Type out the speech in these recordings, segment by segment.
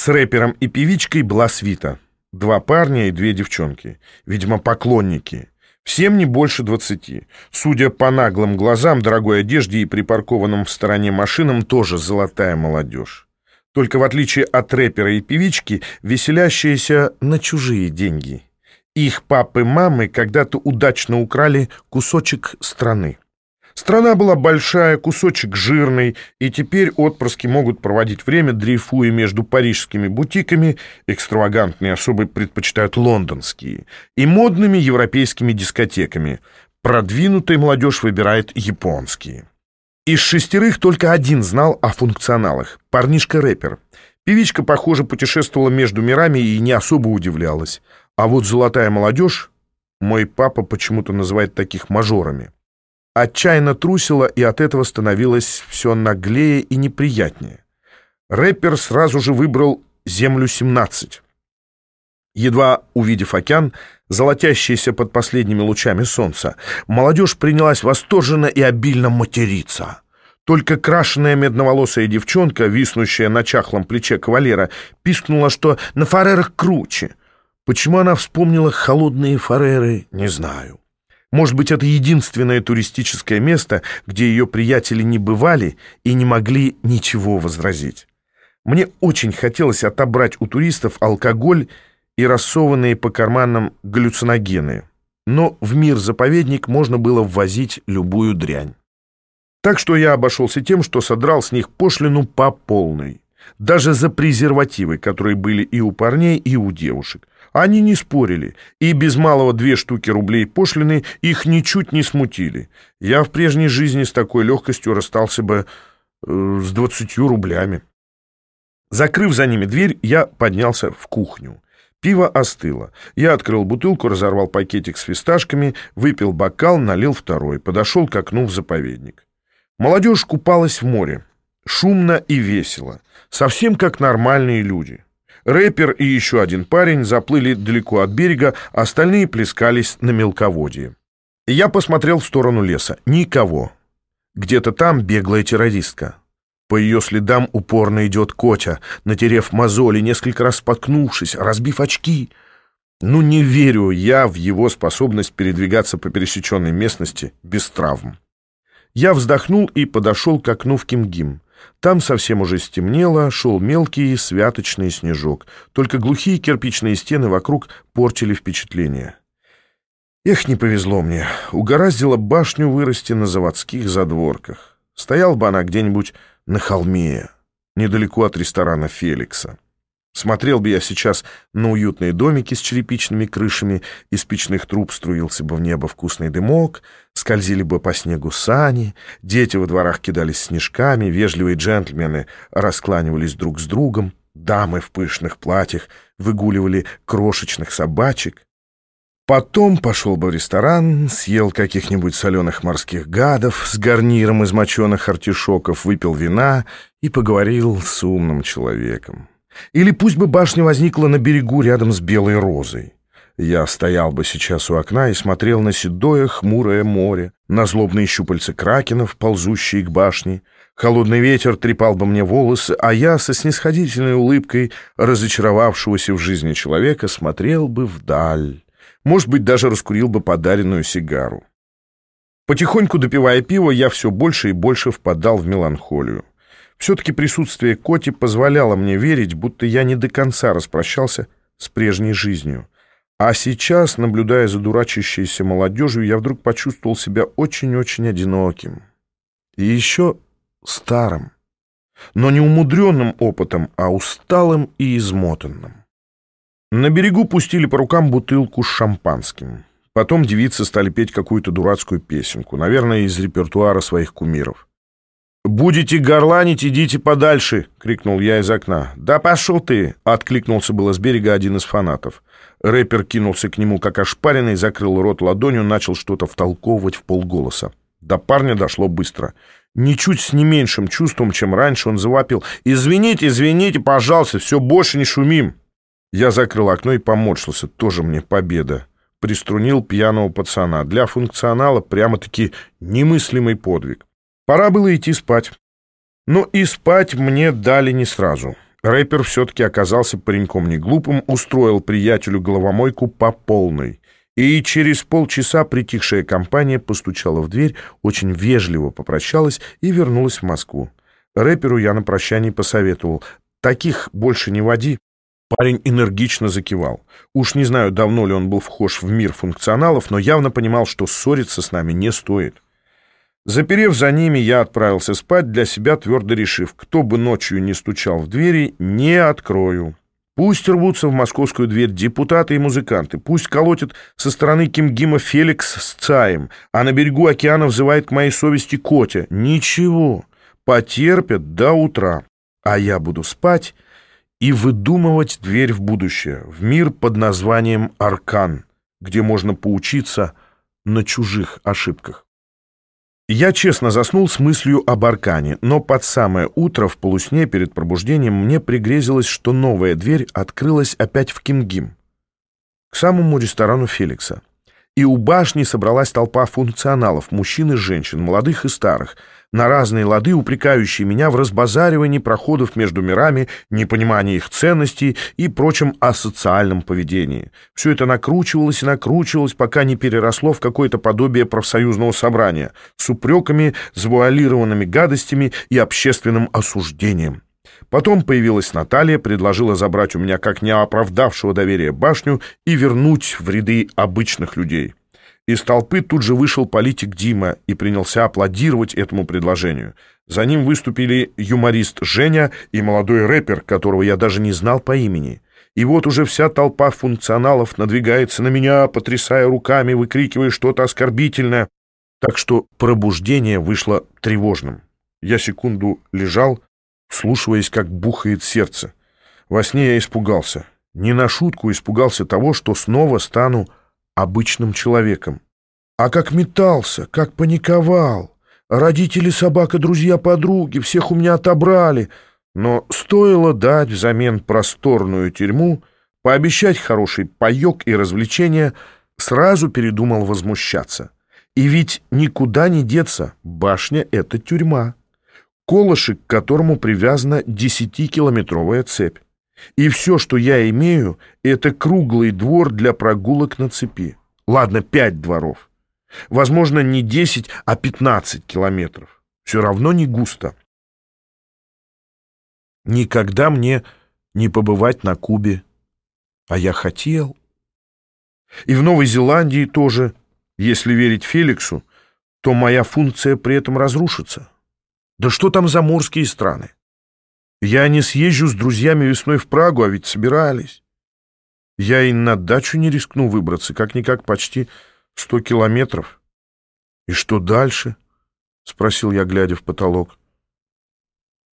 С рэпером и певичкой была свита. Два парня и две девчонки. Видимо, поклонники. Всем не больше двадцати. Судя по наглым глазам, дорогой одежде и припаркованным в стороне машинам, тоже золотая молодежь. Только в отличие от рэпера и певички, веселящиеся на чужие деньги. Их папы-мамы когда-то удачно украли кусочек страны. Страна была большая, кусочек жирный, и теперь отпрыски могут проводить время, дрейфуя между парижскими бутиками, экстравагантные особы предпочитают лондонские, и модными европейскими дискотеками. Продвинутая молодежь выбирает японские. Из шестерых только один знал о функционалах — парнишка-рэпер. Певичка, похоже, путешествовала между мирами и не особо удивлялась. А вот золотая молодежь, мой папа почему-то называет таких мажорами, отчаянно трусила и от этого становилось все наглее и неприятнее. Рэпер сразу же выбрал «Землю-17». Едва увидев океан, золотящийся под последними лучами солнца, молодежь принялась восторженно и обильно материться. Только крашеная медноволосая девчонка, виснущая на чахлом плече кавалера, пискнула, что на фарерах круче — Почему она вспомнила холодные фареры, не знаю. Может быть, это единственное туристическое место, где ее приятели не бывали и не могли ничего возразить. Мне очень хотелось отобрать у туристов алкоголь и рассованные по карманам галлюциногены. Но в мир-заповедник можно было ввозить любую дрянь. Так что я обошелся тем, что содрал с них пошлину по полной. Даже за презервативы, которые были и у парней, и у девушек. Они не спорили, и без малого две штуки рублей пошлины их ничуть не смутили. Я в прежней жизни с такой легкостью расстался бы э, с двадцатью рублями. Закрыв за ними дверь, я поднялся в кухню. Пиво остыло. Я открыл бутылку, разорвал пакетик с фисташками, выпил бокал, налил второй, подошел к окну в заповедник. Молодежь купалась в море. Шумно и весело. Совсем как нормальные люди. Рэпер и еще один парень заплыли далеко от берега, остальные плескались на мелководье. Я посмотрел в сторону леса. Никого. Где-то там беглая террористка. По ее следам упорно идет Котя, натерев мозоли, несколько раз споткнувшись, разбив очки. Ну, не верю я в его способность передвигаться по пересеченной местности без травм. Я вздохнул и подошел к окну в Кимгим. Там совсем уже стемнело, шел мелкий святочный снежок. Только глухие кирпичные стены вокруг портили впечатление. Эх, не повезло мне. Угораздило башню вырасти на заводских задворках. Стоял бы она где-нибудь на холме, недалеко от ресторана «Феликса». Смотрел бы я сейчас на уютные домики с черепичными крышами, из печных труб струился бы в небо вкусный дымок, скользили бы по снегу сани, дети во дворах кидались снежками, вежливые джентльмены раскланивались друг с другом, дамы в пышных платьях выгуливали крошечных собачек. Потом пошел бы в ресторан, съел каких-нибудь соленых морских гадов с гарниром из моченых артишоков, выпил вина и поговорил с умным человеком. Или пусть бы башня возникла на берегу рядом с белой розой. Я стоял бы сейчас у окна и смотрел на седое хмурое море, на злобные щупальца кракенов, ползущие к башне. Холодный ветер трепал бы мне волосы, а я со снисходительной улыбкой разочаровавшегося в жизни человека смотрел бы вдаль. Может быть, даже раскурил бы подаренную сигару. Потихоньку допивая пиво, я все больше и больше впадал в меланхолию. Все-таки присутствие Коти позволяло мне верить, будто я не до конца распрощался с прежней жизнью. А сейчас, наблюдая за дурачащейся молодежью, я вдруг почувствовал себя очень-очень одиноким. И еще старым. Но не умудренным опытом, а усталым и измотанным. На берегу пустили по рукам бутылку с шампанским. Потом девицы стали петь какую-то дурацкую песенку, наверное, из репертуара своих кумиров. «Будете горланить, идите подальше!» — крикнул я из окна. «Да пошел ты!» — откликнулся было с берега один из фанатов. Рэпер кинулся к нему как ошпаренный, закрыл рот ладонью, начал что-то втолковывать в полголоса. До парня дошло быстро. Ничуть с не меньшим чувством, чем раньше, он завопил. «Извините, извините, пожалуйста, все, больше не шумим!» Я закрыл окно и поморщился. Тоже мне победа. Приструнил пьяного пацана. Для функционала прямо-таки немыслимый подвиг. Пора было идти спать. Но и спать мне дали не сразу. Рэпер все-таки оказался пареньком не глупым, устроил приятелю головомойку по полной. И через полчаса притихшая компания постучала в дверь, очень вежливо попрощалась и вернулась в Москву. Рэперу я на прощании посоветовал. «Таких больше не води». Парень энергично закивал. Уж не знаю, давно ли он был вхож в мир функционалов, но явно понимал, что ссориться с нами не стоит. Заперев за ними, я отправился спать, для себя твердо решив, кто бы ночью не стучал в двери, не открою. Пусть рвутся в московскую дверь депутаты и музыканты, пусть колотят со стороны Кимгима Феликс с Цаем, а на берегу океана взывает к моей совести Котя. Ничего, потерпят до утра, а я буду спать и выдумывать дверь в будущее, в мир под названием Аркан, где можно поучиться на чужих ошибках. Я честно заснул с мыслью об Аркане, но под самое утро в полусне перед пробуждением мне пригрезилось, что новая дверь открылась опять в Кингим, к самому ресторану Феликса. И у башни собралась толпа функционалов, мужчин и женщин, молодых и старых — на разные лады упрекающие меня в разбазаривании проходов между мирами, непонимании их ценностей и прочем асоциальном поведении. Все это накручивалось и накручивалось, пока не переросло в какое-то подобие профсоюзного собрания с упреками, завуалированными гадостями и общественным осуждением. Потом появилась Наталья, предложила забрать у меня как неоправдавшего доверия башню и вернуть в ряды обычных людей. Из толпы тут же вышел политик Дима и принялся аплодировать этому предложению. За ним выступили юморист Женя и молодой рэпер, которого я даже не знал по имени. И вот уже вся толпа функционалов надвигается на меня, потрясая руками, выкрикивая что-то оскорбительное. Так что пробуждение вышло тревожным. Я секунду лежал, слушаясь, как бухает сердце. Во сне я испугался. Не на шутку испугался того, что снова стану обычным человеком. А как метался, как паниковал. Родители, собака, друзья, подруги, всех у меня отобрали. Но стоило дать взамен просторную тюрьму, пообещать хороший паёк и развлечения, сразу передумал возмущаться. И ведь никуда не деться, башня — это тюрьма. Колышек, к которому привязана десятикилометровая цепь. И все, что я имею, это круглый двор для прогулок на цепи. Ладно, пять дворов. Возможно, не десять, а пятнадцать километров. Все равно не густо. Никогда мне не побывать на Кубе. А я хотел. И в Новой Зеландии тоже, если верить Феликсу, то моя функция при этом разрушится. Да что там за морские страны? Я не съезжу с друзьями весной в Прагу, а ведь собирались. Я и на дачу не рискну выбраться, как-никак почти сто километров. И что дальше? — спросил я, глядя в потолок.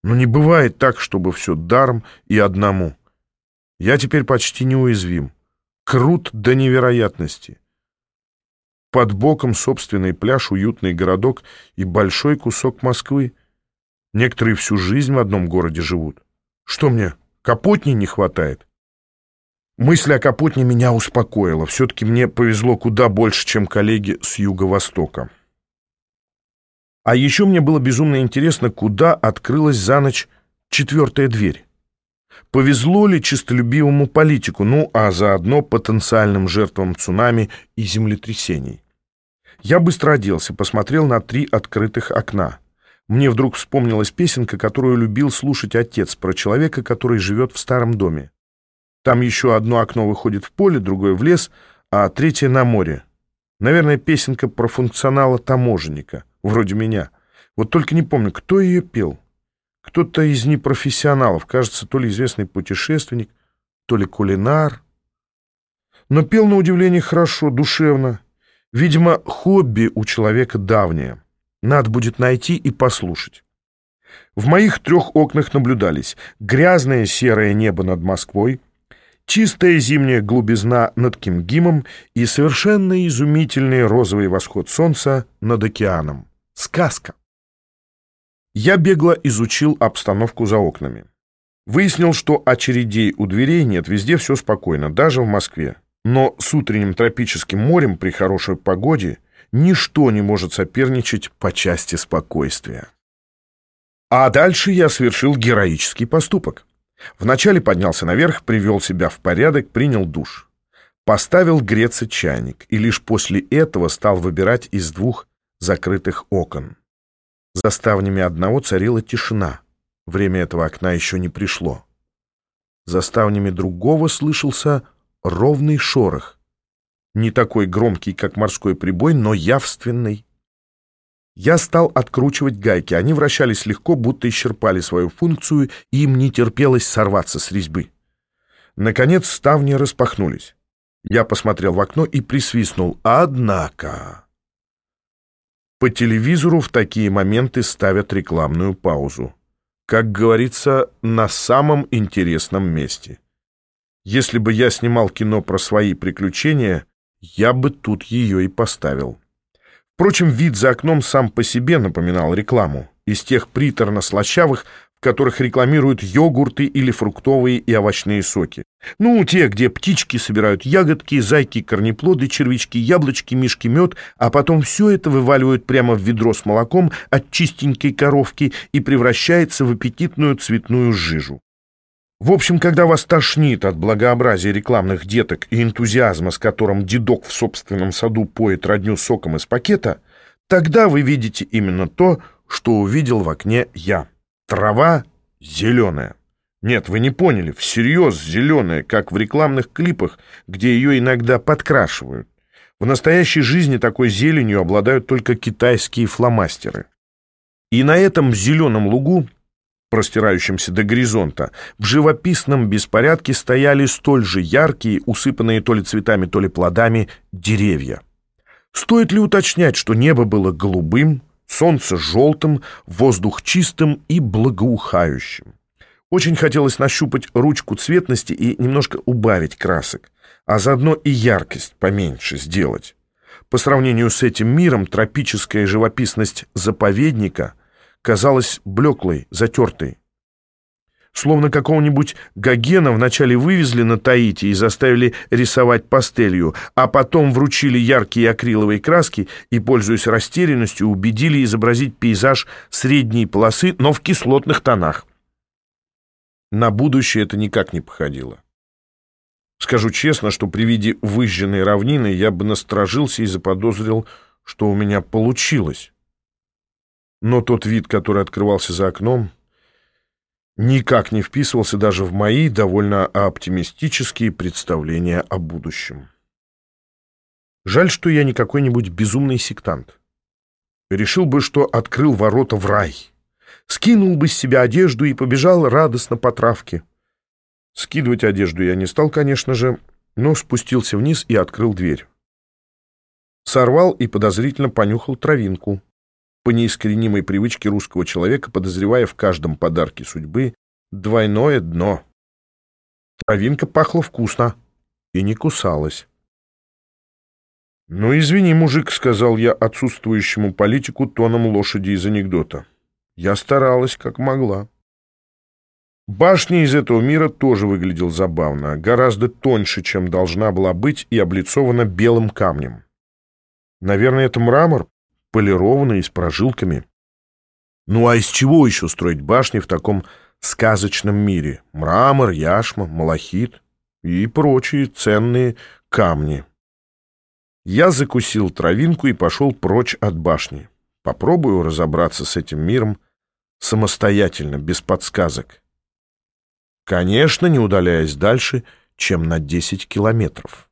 Но не бывает так, чтобы все даром и одному. Я теперь почти неуязвим. Крут до невероятности. Под боком собственный пляж, уютный городок и большой кусок Москвы — Некоторые всю жизнь в одном городе живут. Что мне, Капотни не хватает? Мысль о Капотне меня успокоила. Все-таки мне повезло куда больше, чем коллеги с юго-востока. А еще мне было безумно интересно, куда открылась за ночь четвертая дверь. Повезло ли чистолюбивому политику, ну а заодно потенциальным жертвам цунами и землетрясений? Я быстро оделся, посмотрел на три открытых окна. Мне вдруг вспомнилась песенка, которую любил слушать отец, про человека, который живет в старом доме. Там еще одно окно выходит в поле, другое в лес, а третье на море. Наверное, песенка про функционала таможенника, вроде меня. Вот только не помню, кто ее пел. Кто-то из непрофессионалов, кажется, то ли известный путешественник, то ли кулинар. Но пел, на удивление, хорошо, душевно. Видимо, хобби у человека давнее. Надо будет найти и послушать. В моих трех окнах наблюдались грязное серое небо над Москвой, чистая зимняя глубизна над Кимгимом и совершенно изумительный розовый восход солнца над океаном. Сказка. Я бегло изучил обстановку за окнами. Выяснил, что очередей у дверей нет, везде все спокойно, даже в Москве. Но с утренним тропическим морем при хорошей погоде ничто не может соперничать по части спокойствия. А дальше я совершил героический поступок. Вначале поднялся наверх, привел себя в порядок, принял душ. Поставил греться чайник и лишь после этого стал выбирать из двух закрытых окон. За ставнями одного царила тишина. Время этого окна еще не пришло. За ставнями другого слышался ровный шорох. Не такой громкий, как морской прибой, но явственный. Я стал откручивать гайки. Они вращались легко, будто исчерпали свою функцию, и им не терпелось сорваться с резьбы. Наконец ставни распахнулись. Я посмотрел в окно и присвистнул. Однако... По телевизору в такие моменты ставят рекламную паузу. Как говорится, на самом интересном месте. Если бы я снимал кино про свои приключения, я бы тут ее и поставил. Впрочем, вид за окном сам по себе напоминал рекламу. Из тех приторно-слащавых, в которых рекламируют йогурты или фруктовые и овощные соки. Ну, те, где птички собирают ягодки, зайки, корнеплоды, червячки, яблочки, мишки, мед, а потом все это вываливают прямо в ведро с молоком от чистенькой коровки и превращается в аппетитную цветную жижу. В общем, когда вас тошнит от благообразия рекламных деток и энтузиазма, с которым дедок в собственном саду поет родню соком из пакета, тогда вы видите именно то, что увидел в окне я. Трава зеленая. Нет, вы не поняли, всерьез зеленая, как в рекламных клипах, где ее иногда подкрашивают. В настоящей жизни такой зеленью обладают только китайские фломастеры. И на этом зеленом лугу, простирающемся до горизонта, в живописном беспорядке стояли столь же яркие, усыпанные то ли цветами, то ли плодами, деревья. Стоит ли уточнять, что небо было голубым, солнце желтым, воздух чистым и благоухающим. Очень хотелось нащупать ручку цветности и немножко убавить красок, а заодно и яркость поменьше сделать. По сравнению с этим миром тропическая живописность заповедника казалась блеклой, затертой. Словно какого-нибудь Гогена вначале вывезли на Таити и заставили рисовать пастелью, а потом вручили яркие акриловые краски и, пользуясь растерянностью, убедили изобразить пейзаж средней полосы, но в кислотных тонах. На будущее это никак не походило. Скажу честно, что при виде выжженной равнины я бы насторожился и заподозрил, что у меня получилось. Но тот вид, который открывался за окном никак не вписывался даже в мои довольно оптимистические представления о будущем. Жаль, что я не какой-нибудь безумный сектант. Решил бы, что открыл ворота в рай. Скинул бы с себя одежду и побежал радостно по травке. Скидывать одежду я не стал, конечно же, но спустился вниз и открыл дверь. Сорвал и подозрительно понюхал травинку по неискоренимой привычке русского человека, подозревая в каждом подарке судьбы двойное дно. Травинка пахла вкусно и не кусалась. «Ну, извини, мужик», — сказал я отсутствующему политику тоном лошади из анекдота. Я старалась, как могла. Башня из этого мира тоже выглядела забавно, гораздо тоньше, чем должна была быть, и облицована белым камнем. Наверное, это мрамор, полированные, с прожилками. Ну а из чего еще строить башни в таком сказочном мире? Мрамор, яшма, малахит и прочие ценные камни. Я закусил травинку и пошел прочь от башни. Попробую разобраться с этим миром самостоятельно, без подсказок. Конечно, не удаляясь дальше, чем на 10 километров.